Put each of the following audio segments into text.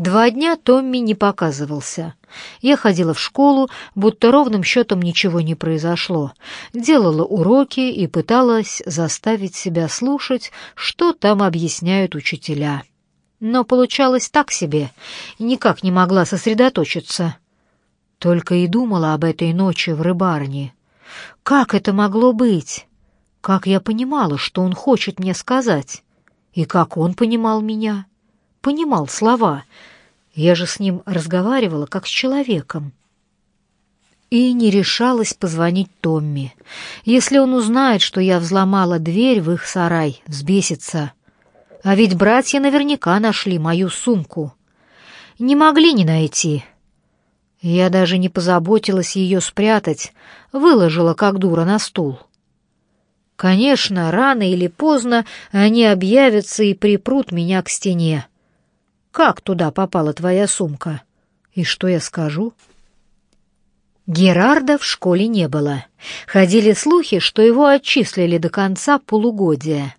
Два дня Томми не показывался. Я ходила в школу, будто ровным счетом ничего не произошло, делала уроки и пыталась заставить себя слушать, что там объясняют учителя. Но получалось так себе, никак не могла сосредоточиться. Только и думала об этой ночи в рыбарне. Как это могло быть? Как я понимала, что он хочет мне сказать? И как он понимал меня? Понимал слова. Я же с ним разговаривала, как с человеком. И не решалась позвонить Томми. Если он узнает, что я взломала дверь в их сарай, взбесится. А ведь братья наверняка нашли мою сумку. Не могли не найти. Я даже не позаботилась ее спрятать, выложила как дура на стул. Конечно, рано или поздно они объявятся и припрут меня к стене. Как туда попала твоя сумка? И что я скажу? Герарда в школе не было. Ходили слухи, что его отчислили до конца полугодия.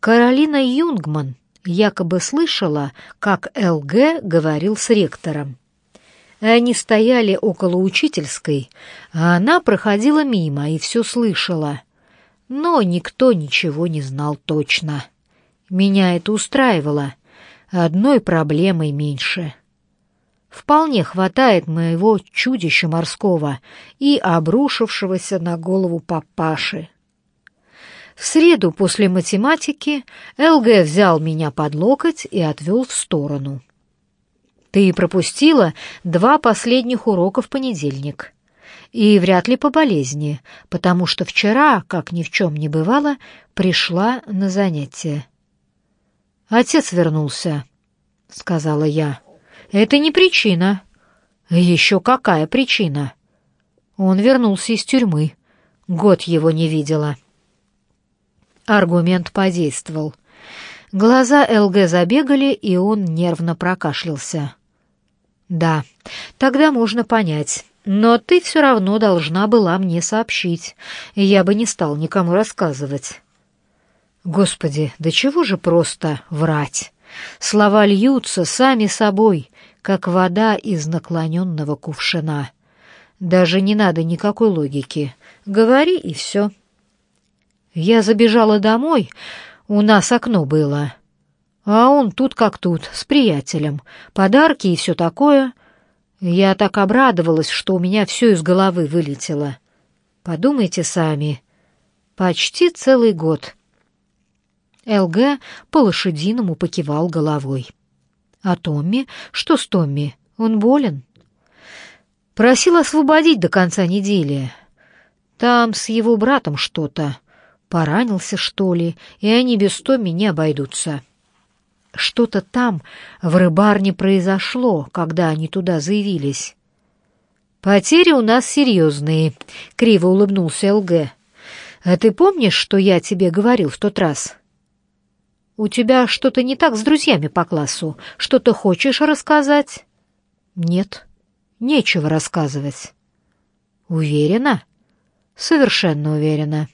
Каролина Юнгман якобы слышала, как ЛГ говорил с ректором. Они стояли около учительской, а она проходила мимо и все слышала. Но никто ничего не знал точно. Меня это устраивало. Одной проблемой меньше. Вполне хватает моего чудища морского и обрушившегося на голову папаши. В среду после математики ЛГ взял меня под локоть и отвел в сторону. Ты пропустила два последних урока в понедельник. И вряд ли по болезни, потому что вчера, как ни в чем не бывало, пришла на занятие. «Отец вернулся», — сказала я. «Это не причина». «Еще какая причина?» Он вернулся из тюрьмы. Год его не видела. Аргумент подействовал. Глаза ЛГ забегали, и он нервно прокашлялся. «Да, тогда можно понять. Но ты все равно должна была мне сообщить, я бы не стал никому рассказывать». «Господи, да чего же просто врать? Слова льются сами собой, как вода из наклоненного кувшина. Даже не надо никакой логики. Говори, и все». Я забежала домой, у нас окно было. А он тут как тут, с приятелем. Подарки и все такое. Я так обрадовалась, что у меня все из головы вылетело. Подумайте сами. Почти целый год. ЛГ по-лошадиному покивал головой. А Томми? Что с Томми? Он болен? Просил освободить до конца недели. Там с его братом что-то. Поранился, что ли, и они без Томми не обойдутся. Что-то там, в рыбарне, произошло, когда они туда заявились. «Потери у нас серьезные», — криво улыбнулся ЛГ. «А ты помнишь, что я тебе говорил в тот раз?» «У тебя что-то не так с друзьями по классу. Что-то хочешь рассказать?» «Нет, нечего рассказывать». «Уверена?» «Совершенно уверена».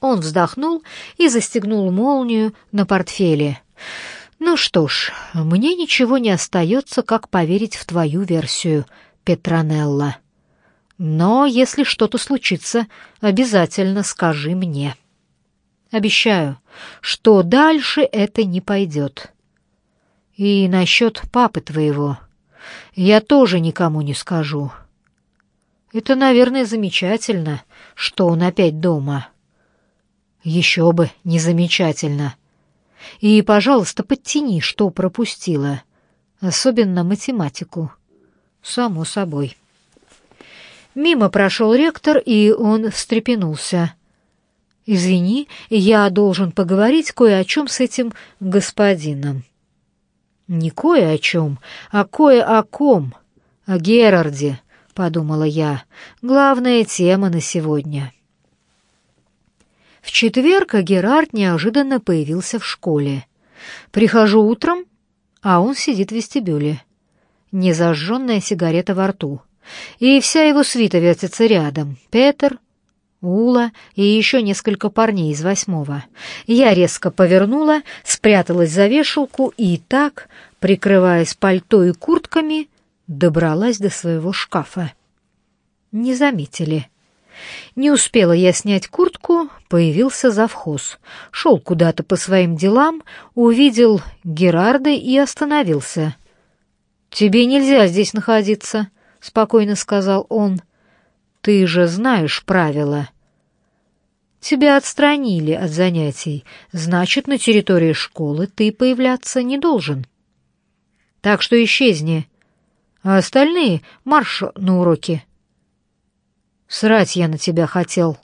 Он вздохнул и застегнул молнию на портфеле. «Ну что ж, мне ничего не остается, как поверить в твою версию, Петронелла. Но если что-то случится, обязательно скажи мне. Обещаю, что дальше это не пойдет. И насчет папы твоего я тоже никому не скажу. Это, наверное, замечательно, что он опять дома». Еще бы, не замечательно. И, пожалуйста, подтяни, что пропустила. Особенно математику. Само собой. Мимо прошел ректор, и он встрепенулся. «Извини, я должен поговорить кое о чем с этим господином». «Не кое о чем, а кое о ком. О Герарде», — подумала я. «Главная тема на сегодня». В четверг Герард неожиданно появился в школе. Прихожу утром, а он сидит в вестибюле. Незажженная сигарета во рту. И вся его свита вертится рядом. Петер, Ула и еще несколько парней из восьмого. Я резко повернула, спряталась за вешалку и так прикрываясь пальто и куртками, добралась до своего шкафа. Не заметили. Не успела я снять куртку, появился завхоз. Шел куда-то по своим делам, увидел Герарда и остановился. «Тебе нельзя здесь находиться», — спокойно сказал он. «Ты же знаешь правила». Тебя отстранили от занятий, значит, на территории школы ты появляться не должен. Так что исчезни, а остальные марш на уроки. Срать я на тебя хотел,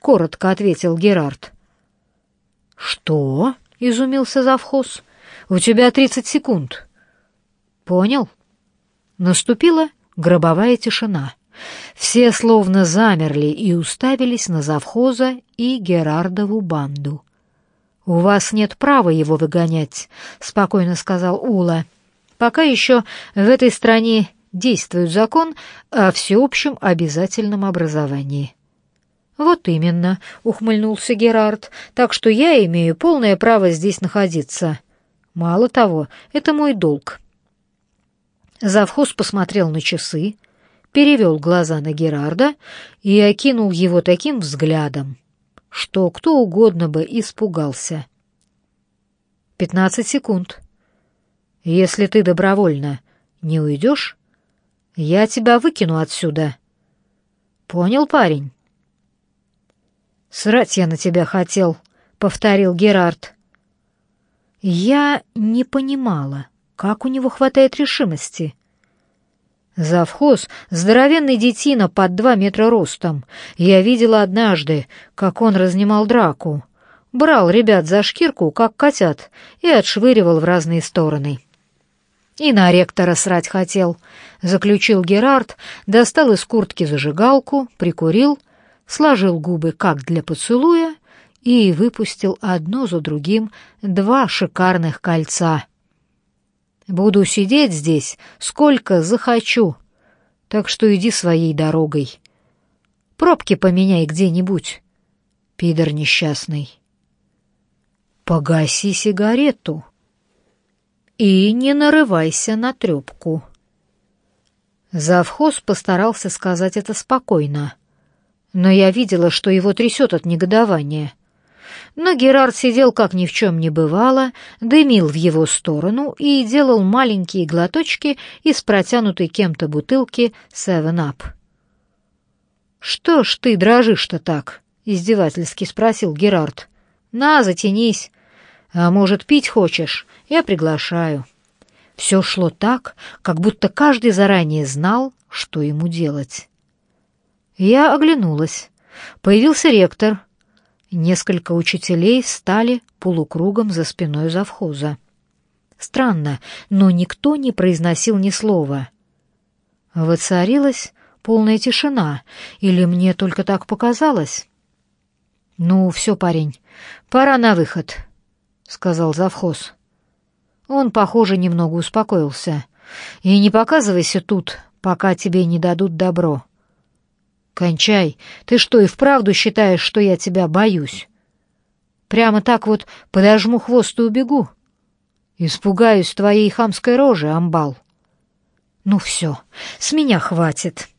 коротко ответил Герард. Что? изумился завхоз. У тебя тридцать секунд. Понял? Наступила гробовая тишина. Все словно замерли и уставились на завхоза и Герардову банду. «У вас нет права его выгонять», — спокойно сказал Ула. «Пока еще в этой стране действует закон о всеобщем обязательном образовании». «Вот именно», — ухмыльнулся Герард, «так что я имею полное право здесь находиться. Мало того, это мой долг». Завхоз посмотрел на часы, перевел глаза на Герарда и окинул его таким взглядом, что кто угодно бы испугался. «Пятнадцать секунд. Если ты добровольно не уйдешь, я тебя выкину отсюда. Понял, парень?» «Срать я на тебя хотел», — повторил Герард. Я не понимала, как у него хватает решимости — Завхоз — здоровенный детина под два метра ростом. Я видела однажды, как он разнимал драку. Брал ребят за шкирку, как котят, и отшвыривал в разные стороны. «И на ректора срать хотел», — заключил Герард, достал из куртки зажигалку, прикурил, сложил губы как для поцелуя и выпустил одно за другим два шикарных кольца — Буду сидеть здесь, сколько захочу. Так что иди своей дорогой. Пробки поменяй где-нибудь, пидор несчастный. Погаси сигарету и не нарывайся на трёпку. Завхоз постарался сказать это спокойно, но я видела, что его трясет от негодования — но Герард сидел, как ни в чем не бывало, дымил в его сторону и делал маленькие глоточки из протянутой кем-то бутылки «Севен Ап». «Что ж ты дрожишь-то так?» — издевательски спросил Герард. «На, затянись. А может, пить хочешь? Я приглашаю». Все шло так, как будто каждый заранее знал, что ему делать. Я оглянулась. Появился ректор, Несколько учителей стали полукругом за спиной завхоза. Странно, но никто не произносил ни слова. Воцарилась полная тишина, или мне только так показалось? «Ну, все, парень, пора на выход», — сказал завхоз. Он, похоже, немного успокоился. «И не показывайся тут, пока тебе не дадут добро. «Кончай! Ты что, и вправду считаешь, что я тебя боюсь?» «Прямо так вот подожму хвост и убегу?» «Испугаюсь твоей хамской рожи, амбал!» «Ну все, с меня хватит!»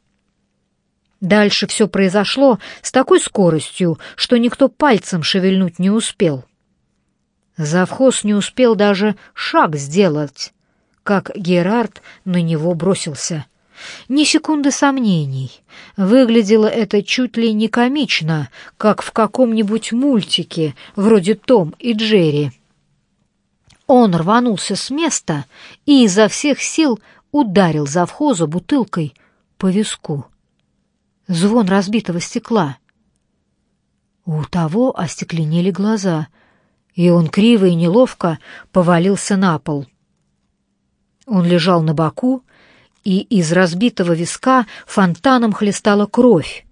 Дальше все произошло с такой скоростью, что никто пальцем шевельнуть не успел. Завхоз не успел даже шаг сделать, как Герард на него бросился — ни секунды сомнений. Выглядело это чуть ли не комично, как в каком-нибудь мультике, вроде «Том и Джерри». Он рванулся с места и изо всех сил ударил завхоза бутылкой по виску. Звон разбитого стекла. У того остекленели глаза, и он криво и неловко повалился на пол. Он лежал на боку, и из разбитого виска фонтаном хлестала кровь.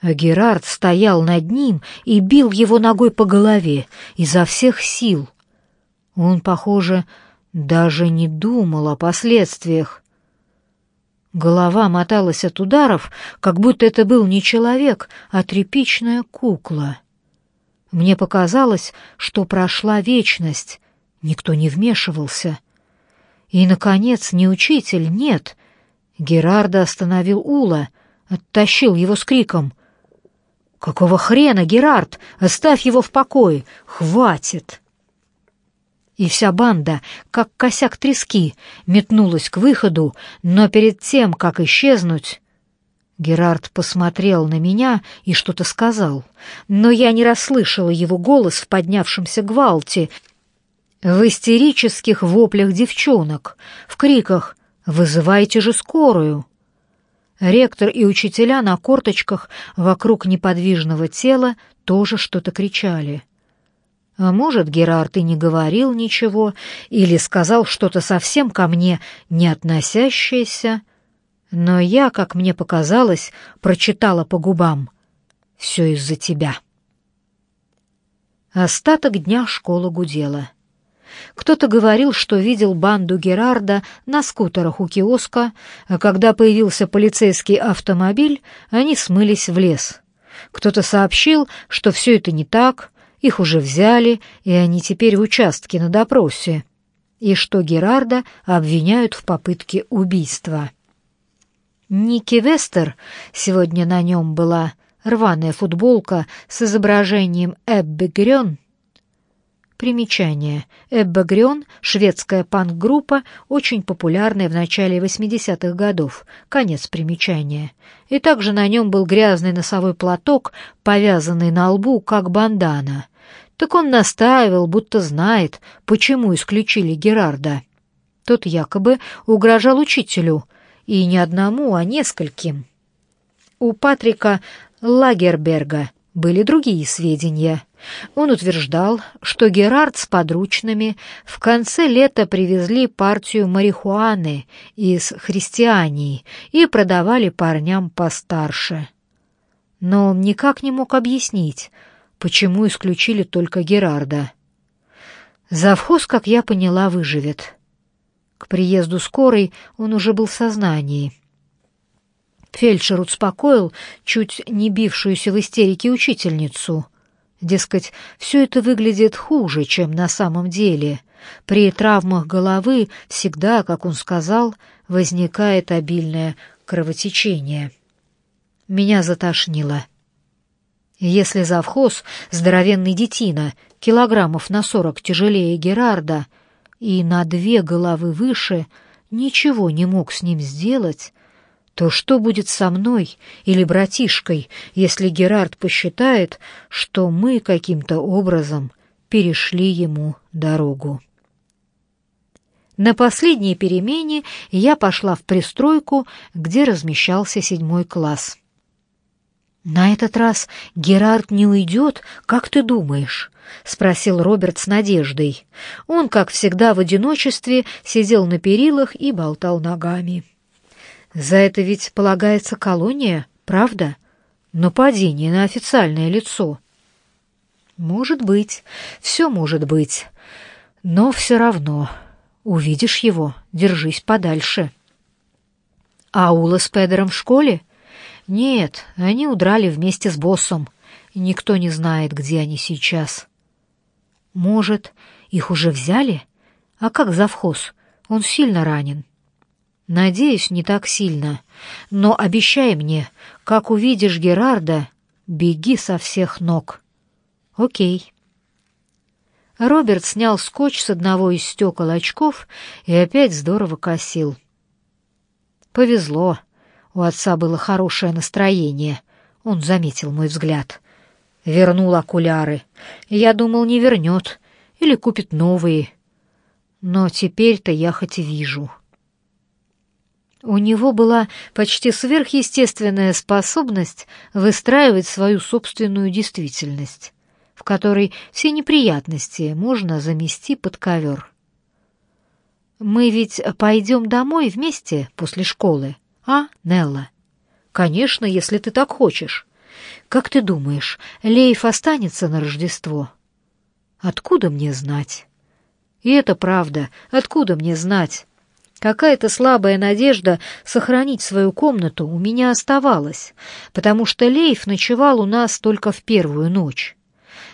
А Герард стоял над ним и бил его ногой по голове изо всех сил. Он, похоже, даже не думал о последствиях. Голова моталась от ударов, как будто это был не человек, а тряпичная кукла. Мне показалось, что прошла вечность, никто не вмешивался — И, наконец, не учитель, нет. Герарда остановил Ула, оттащил его с криком. «Какого хрена, Герард? Оставь его в покое! Хватит!» И вся банда, как косяк трески, метнулась к выходу, но перед тем, как исчезнуть, Герард посмотрел на меня и что-то сказал, но я не расслышала его голос в поднявшемся гвалте, в истерических воплях девчонок, в криках «Вызывайте же скорую!». Ректор и учителя на корточках вокруг неподвижного тела тоже что-то кричали. А может, Герард и не говорил ничего или сказал что-то совсем ко мне не относящееся, но я, как мне показалось, прочитала по губам «Все из-за тебя». Остаток дня школа гудела. Кто-то говорил, что видел банду Герарда на скутерах у киоска, а когда появился полицейский автомобиль, они смылись в лес. Кто-то сообщил, что все это не так, их уже взяли, и они теперь в участке на допросе, и что Герарда обвиняют в попытке убийства. Ники Вестер, сегодня на нем была рваная футболка с изображением Эбби Грён. Примечание. Эбба Грён — шведская панк-группа, очень популярная в начале 80-х годов. Конец примечания. И также на нем был грязный носовой платок, повязанный на лбу, как бандана. Так он настаивал, будто знает, почему исключили Герарда. Тот якобы угрожал учителю — и не одному, а нескольким. У Патрика Лагерберга были другие сведения. Он утверждал, что Герард с подручными в конце лета привезли партию марихуаны из христиании и продавали парням постарше. Но он никак не мог объяснить, почему исключили только Герарда. Завхоз, как я поняла, выживет. К приезду скорой он уже был в сознании. Фельдшер успокоил чуть не бившуюся в истерике учительницу. Дескать, все это выглядит хуже, чем на самом деле. При травмах головы всегда, как он сказал, возникает обильное кровотечение. Меня затошнило. Если завхоз, здоровенный детина, килограммов на сорок тяжелее Герарда — и на две головы выше ничего не мог с ним сделать, то что будет со мной или братишкой, если Герард посчитает, что мы каким-то образом перешли ему дорогу? На последней перемене я пошла в пристройку, где размещался седьмой класс. «На этот раз Герард не уйдет, как ты думаешь?» — спросил Роберт с надеждой. Он, как всегда, в одиночестве сидел на перилах и болтал ногами. «За это ведь полагается колония, правда? Нападение на официальное лицо». «Может быть, все может быть. Но все равно. Увидишь его, держись подальше». «Аула с Педером в школе?» Нет, они удрали вместе с боссом, никто не знает, где они сейчас. Может, их уже взяли? А как завхоз? Он сильно ранен. Надеюсь, не так сильно. Но обещай мне, как увидишь Герарда, беги со всех ног. Окей. Роберт снял скотч с одного из стекол очков и опять здорово косил. Повезло. У отца было хорошее настроение. Он заметил мой взгляд. Вернул окуляры. Я думал, не вернет. Или купит новые. Но теперь-то я хоть и вижу. У него была почти сверхъестественная способность выстраивать свою собственную действительность, в которой все неприятности можно замести под ковер. «Мы ведь пойдем домой вместе после школы?» А, Нелла? Конечно, если ты так хочешь. Как ты думаешь, Лейф останется на Рождество? Откуда мне знать? И это правда. Откуда мне знать? Какая-то слабая надежда сохранить свою комнату у меня оставалась, потому что Лейф ночевал у нас только в первую ночь.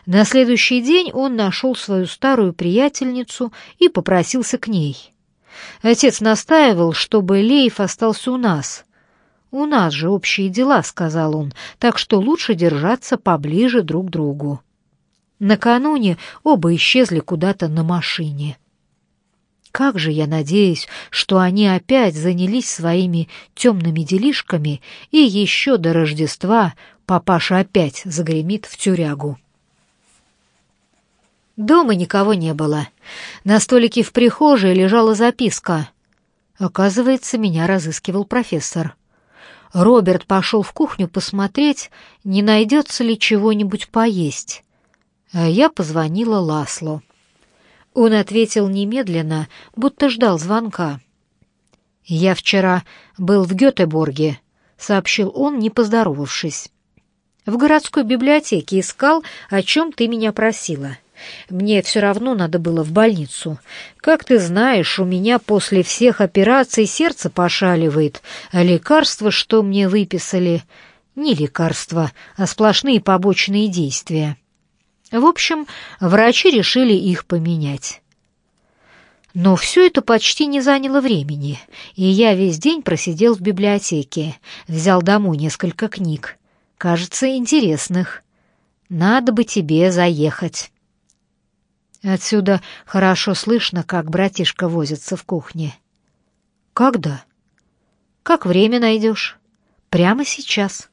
На следующий день он нашел свою старую приятельницу и попросился к ней. Отец настаивал, чтобы Леев остался у нас. «У нас же общие дела», — сказал он, — «так что лучше держаться поближе друг к другу». Накануне оба исчезли куда-то на машине. Как же я надеюсь, что они опять занялись своими темными делишками, и еще до Рождества папаша опять загремит в тюрягу. Дома никого не было. На столике в прихожей лежала записка. Оказывается, меня разыскивал профессор. Роберт пошел в кухню посмотреть, не найдется ли чего-нибудь поесть. А я позвонила Ласло. Он ответил немедленно, будто ждал звонка. «Я вчера был в Гетеборге», — сообщил он, не поздоровавшись. «В городской библиотеке искал, о чем ты меня просила. Мне все равно надо было в больницу. Как ты знаешь, у меня после всех операций сердце пошаливает, а лекарства, что мне выписали, не лекарства, а сплошные побочные действия». В общем, врачи решили их поменять. Но все это почти не заняло времени, и я весь день просидел в библиотеке, взял домой несколько книг. Кажется, интересных. Надо бы тебе заехать. Отсюда хорошо слышно, как братишка возится в кухне. Когда? Как время найдешь? Прямо сейчас.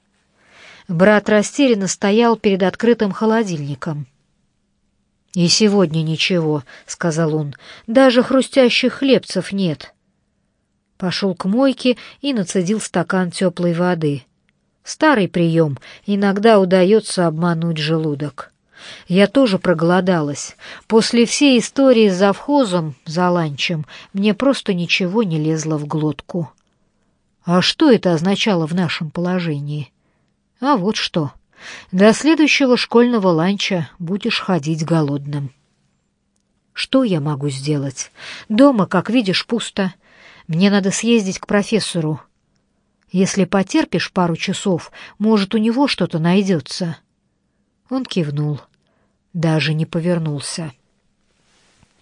Брат растерянно стоял перед открытым холодильником. «И сегодня ничего», — сказал он, — «даже хрустящих хлебцев нет». Пошел к мойке и нацедил стакан теплой воды. Старый прием, иногда удается обмануть желудок. Я тоже проголодалась. После всей истории с завхозом, за ланчем, мне просто ничего не лезло в глотку. А что это означало в нашем положении? А вот что. До следующего школьного ланча будешь ходить голодным. Что я могу сделать? Дома, как видишь, пусто. Мне надо съездить к профессору. Если потерпишь пару часов, может, у него что-то найдется. Он кивнул. Даже не повернулся.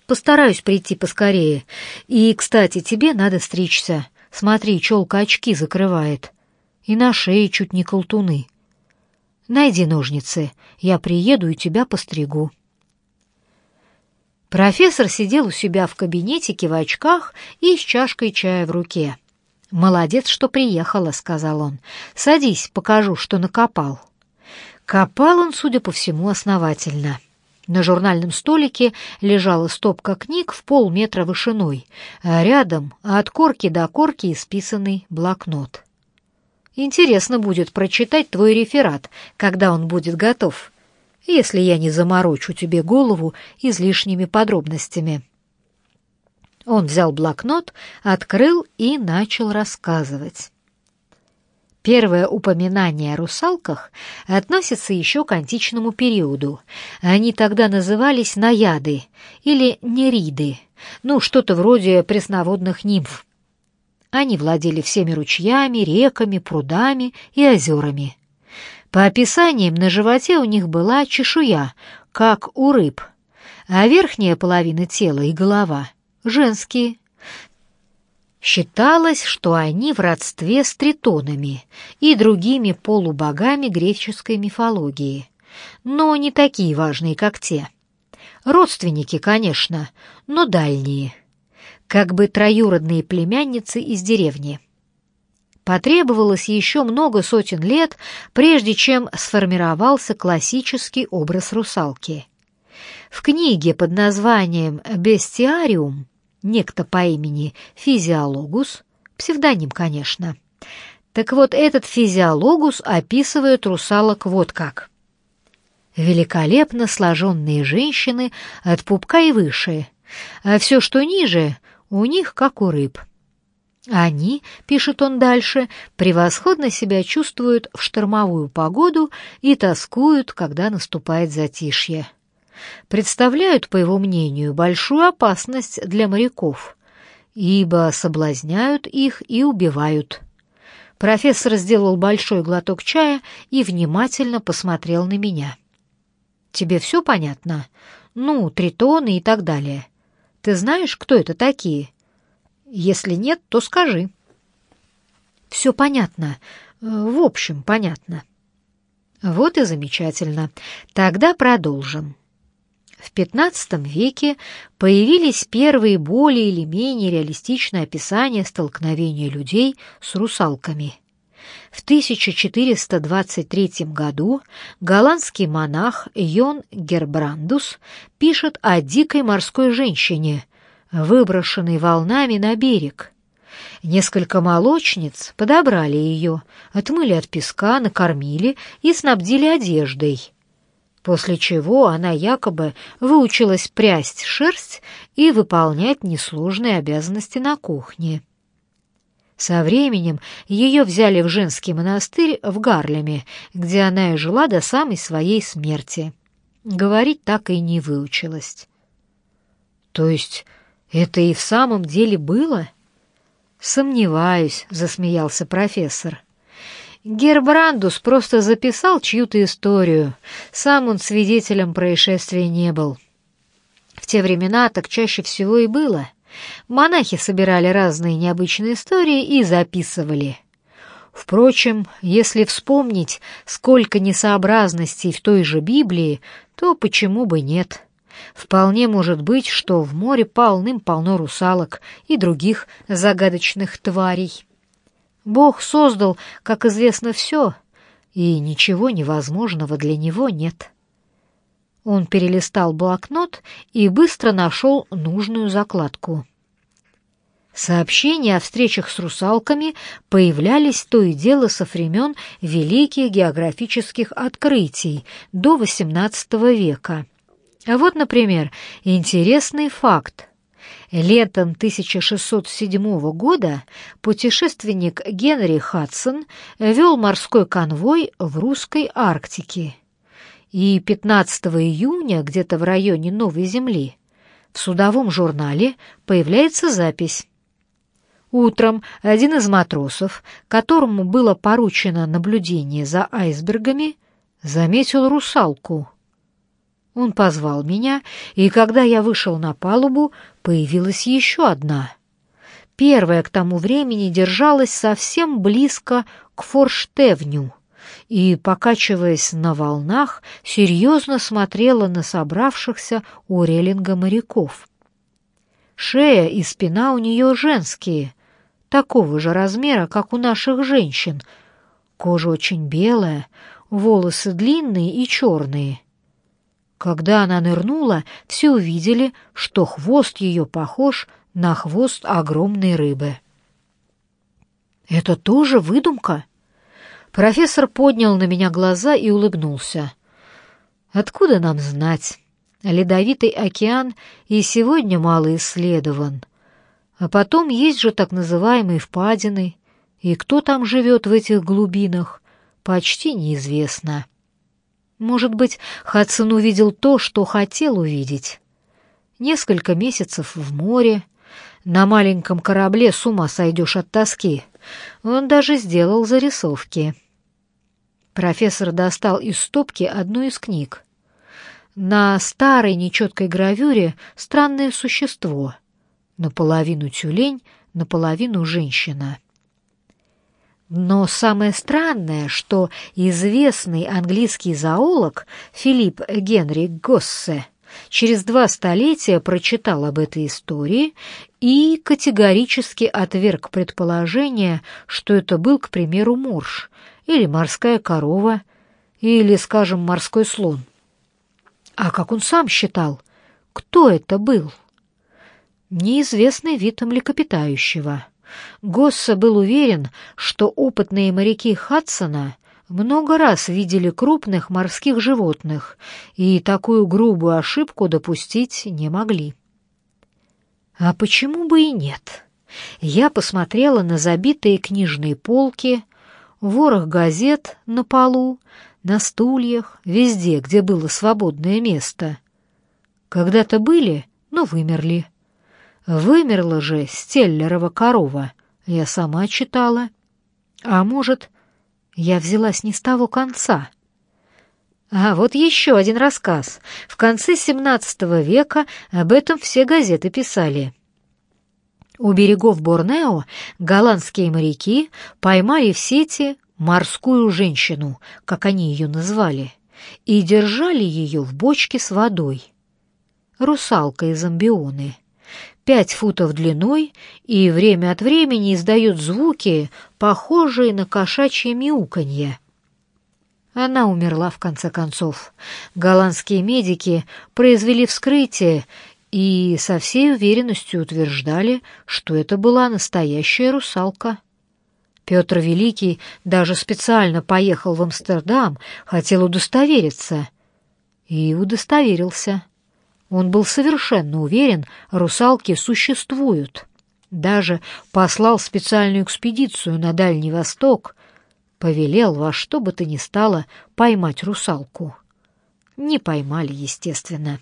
Постараюсь прийти поскорее. И, кстати, тебе надо стричься. Смотри, челка очки закрывает. И на шее чуть не колтуны. Найди ножницы, я приеду и тебя постригу». Профессор сидел у себя в кабинетике в очках и с чашкой чая в руке. «Молодец, что приехала», — сказал он. «Садись, покажу, что накопал». Копал он, судя по всему, основательно. На журнальном столике лежала стопка книг в полметра вышиной, а рядом от корки до корки исписанный блокнот. Интересно будет прочитать твой реферат, когда он будет готов, если я не заморочу тебе голову излишними подробностями». Он взял блокнот, открыл и начал рассказывать. Первое упоминание о русалках относится еще к античному периоду. Они тогда назывались наяды или нериды, ну, что-то вроде пресноводных нимф. Они владели всеми ручьями, реками, прудами и озерами. По описаниям, на животе у них была чешуя, как у рыб, а верхняя половина тела и голова — женские. Считалось, что они в родстве с тритонами и другими полубогами греческой мифологии, но не такие важные, как те. Родственники, конечно, но дальние — как бы троюродные племянницы из деревни. Потребовалось еще много сотен лет, прежде чем сформировался классический образ русалки. В книге под названием «Бестиариум» некто по имени Физиологус, псевдоним, конечно. Так вот, этот Физиологус описывает русалок вот как. Великолепно сложенные женщины от пупка и выше, а все, что ниже, у них как у рыб. Они, пишет он дальше, превосходно себя чувствуют в штормовую погоду и тоскуют, когда наступает затишье. Представляют, по его мнению, большую опасность для моряков, ибо соблазняют их и убивают. Профессор сделал большой глоток чая и внимательно посмотрел на меня. «Тебе все понятно? Ну, тритоны и так далее. Ты знаешь, кто это такие?» Если нет, то скажи. Все понятно. В общем, понятно. Вот и замечательно. Тогда продолжим. В XV веке появились первые более или менее реалистичные описания столкновения людей с русалками. В 1423 году голландский монах Йон Гербрандус пишет о дикой морской женщине, выброшенной волнами на берег. Несколько молочниц подобрали ее, отмыли от песка, накормили и снабдили одеждой. После чего она якобы выучилась прясть шерсть и выполнять несложные обязанности на кухне. Со временем ее взяли в женский монастырь в Гарлеме, где она и жила до самой своей смерти. Говорить так и не выучилась. То есть это и в самом деле было? Сомневаюсь, засмеялся профессор. Гербрандус просто записал чью-то историю. Сам он свидетелем происшествия не был. В те времена так чаще всего и было — Монахи собирали разные необычные истории и записывали. Впрочем, если вспомнить, сколько несообразностей в той же Библии, то почему бы нет? Вполне может быть, что в море полным-полно русалок и других загадочных тварей. Бог создал, как известно, все, и ничего невозможного для него нет. Он перелистал блокнот и быстро нашел нужную закладку. Сообщения о встречах с русалками появлялись то и дело со времен великих географических открытий до XVIII века. А вот, например, интересный факт. Летом 1607 года путешественник Генри Хадсон вел морской конвой в русской Арктике и 15 июня где-то в районе Новой Земли в судовом журнале появляется запись. Утром один из матросов, которому было поручено наблюдение за айсбергами, заметил русалку. Он позвал меня, и когда я вышел на палубу, появилась еще одна. Первая к тому времени держалась совсем близко к форштевню — и, покачиваясь на волнах, серьезно смотрела на собравшихся у реллинга моряков. Шея и спина у нее женские, такого же размера, как у наших женщин. Кожа очень белая, волосы длинные и черные. Когда она нырнула, все увидели, что хвост ее похож на хвост огромной рыбы. «Это тоже выдумка?» Профессор поднял на меня глаза и улыбнулся. «Откуда нам знать? Ледовитый океан и сегодня мало исследован. А потом есть же так называемые впадины, и кто там живет в этих глубинах, почти неизвестно. Может быть, Хадсон увидел то, что хотел увидеть. Несколько месяцев в море, на маленьком корабле с ума сойдешь от тоски. Он даже сделал зарисовки. Профессор достал из стопки одну из книг. На старой нечеткой гравюре странное существо. Наполовину тюлень, наполовину женщина. Но самое странное, что известный английский зоолог Филипп Генри Госсе через два столетия прочитал об этой истории и категорически отверг предположение, что это был, к примеру, морж, или морская корова, или, скажем, морской слон. А как он сам считал, кто это был? Неизвестный вид млекопитающего. Госса был уверен, что опытные моряки Хадсона много раз видели крупных морских животных и такую грубую ошибку допустить не могли. А почему бы и нет? Я посмотрела на забитые книжные полки, ворох газет на полу, на стульях, везде, где было свободное место. Когда-то были, но вымерли. Вымерла же Стеллерова корова, я сама читала. А может, я взялась не с того конца? А вот еще один рассказ. В конце XVII века об этом все газеты писали. У берегов Борнео голландские моряки поймали в сети морскую женщину, как они ее назвали, и держали ее в бочке с водой. Русалка из амбионы. Пять футов длиной и время от времени издает звуки, похожие на кошачье мяуканье. Она умерла в конце концов. Голландские медики произвели вскрытие и со всей уверенностью утверждали, что это была настоящая русалка. Петр Великий даже специально поехал в Амстердам, хотел удостовериться. И удостоверился. Он был совершенно уверен, русалки существуют. Даже послал специальную экспедицию на Дальний Восток, повелел во что бы то ни стало поймать русалку. Не поймали, естественно.